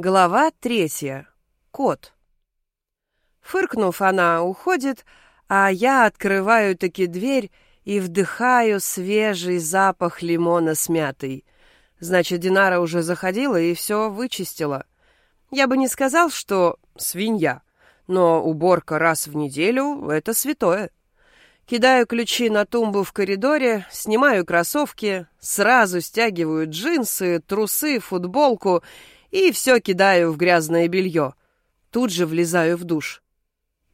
Глава третья. Кот. Фыркнув, она уходит, а я открываю таки дверь и вдыхаю свежий запах лимона с мятой. Значит, Динара уже заходила и все вычистила. Я бы не сказал, что свинья, но уборка раз в неделю — это святое. Кидаю ключи на тумбу в коридоре, снимаю кроссовки, сразу стягиваю джинсы, трусы, футболку — и все кидаю в грязное белье. Тут же влезаю в душ.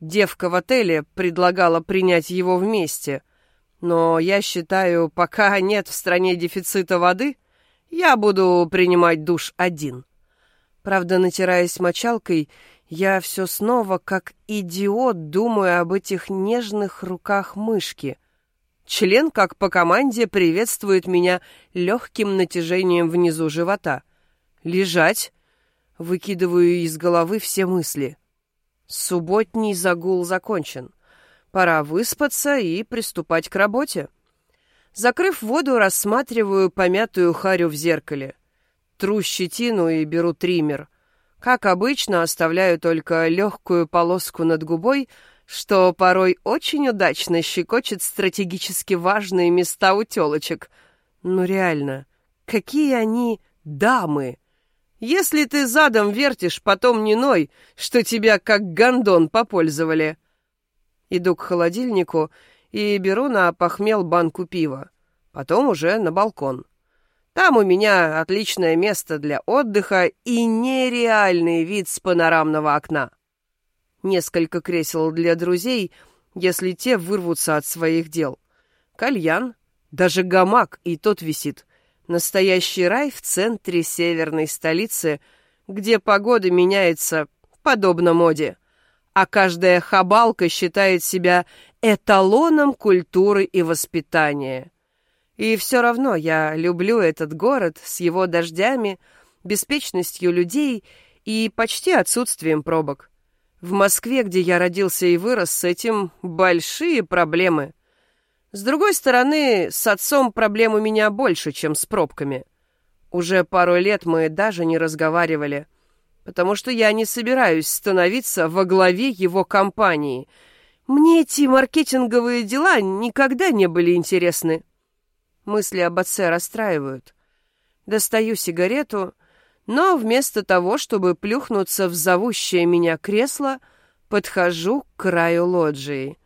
Девка в отеле предлагала принять его вместе, но я считаю, пока нет в стране дефицита воды, я буду принимать душ один. Правда, натираясь мочалкой, я все снова, как идиот, думаю об этих нежных руках мышки. Член, как по команде, приветствует меня легким натяжением внизу живота — Лежать. Выкидываю из головы все мысли. Субботний загул закончен. Пора выспаться и приступать к работе. Закрыв воду, рассматриваю помятую харю в зеркале. Тру щетину и беру триммер. Как обычно, оставляю только легкую полоску над губой, что порой очень удачно щекочет стратегически важные места у телочек. Ну реально, какие они дамы! Если ты задом вертишь, потом не ной, что тебя как гондон попользовали. Иду к холодильнику и беру на похмел банку пива. Потом уже на балкон. Там у меня отличное место для отдыха и нереальный вид с панорамного окна. Несколько кресел для друзей, если те вырвутся от своих дел. Кальян, даже гамак и тот висит — Настоящий рай в центре северной столицы, где погода меняется подобно моде, а каждая хабалка считает себя эталоном культуры и воспитания. И все равно я люблю этот город с его дождями, беспечностью людей и почти отсутствием пробок. В Москве, где я родился и вырос, с этим большие проблемы — с другой стороны, с отцом проблем у меня больше, чем с пробками. Уже пару лет мы даже не разговаривали, потому что я не собираюсь становиться во главе его компании. Мне эти маркетинговые дела никогда не были интересны. Мысли об отце расстраивают. Достаю сигарету, но вместо того, чтобы плюхнуться в зовущее меня кресло, подхожу к краю лоджии.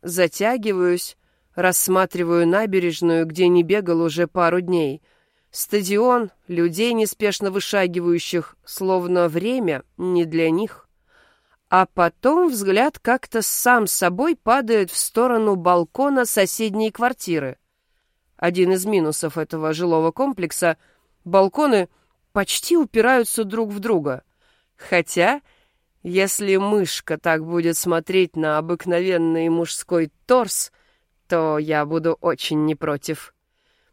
Затягиваюсь, Рассматриваю набережную, где не бегал уже пару дней. Стадион, людей, неспешно вышагивающих, словно время не для них. А потом взгляд как-то сам собой падает в сторону балкона соседней квартиры. Один из минусов этого жилого комплекса — балконы почти упираются друг в друга. Хотя, если мышка так будет смотреть на обыкновенный мужской торс — то я буду очень не против.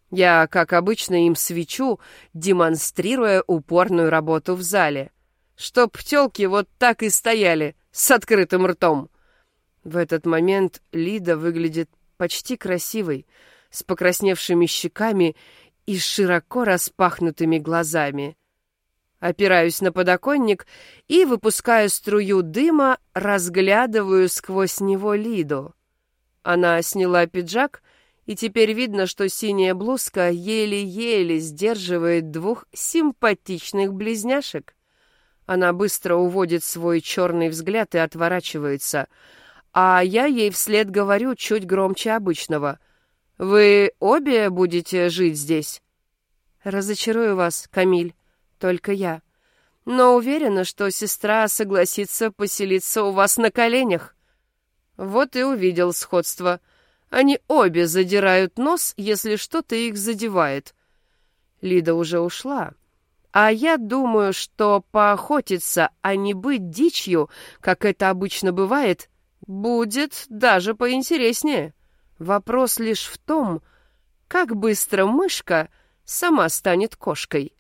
Я, как обычно, им свечу, демонстрируя упорную работу в зале. Чтоб тёлки вот так и стояли, с открытым ртом. В этот момент Лида выглядит почти красивой, с покрасневшими щеками и широко распахнутыми глазами. Опираюсь на подоконник и, выпуская струю дыма, разглядываю сквозь него Лиду. Она сняла пиджак, и теперь видно, что синяя блузка еле-еле сдерживает двух симпатичных близняшек. Она быстро уводит свой черный взгляд и отворачивается, а я ей вслед говорю чуть громче обычного. «Вы обе будете жить здесь?» «Разочарую вас, Камиль, только я. Но уверена, что сестра согласится поселиться у вас на коленях». Вот и увидел сходство. Они обе задирают нос, если что-то их задевает. Лида уже ушла. А я думаю, что поохотиться, а не быть дичью, как это обычно бывает, будет даже поинтереснее. Вопрос лишь в том, как быстро мышка сама станет кошкой.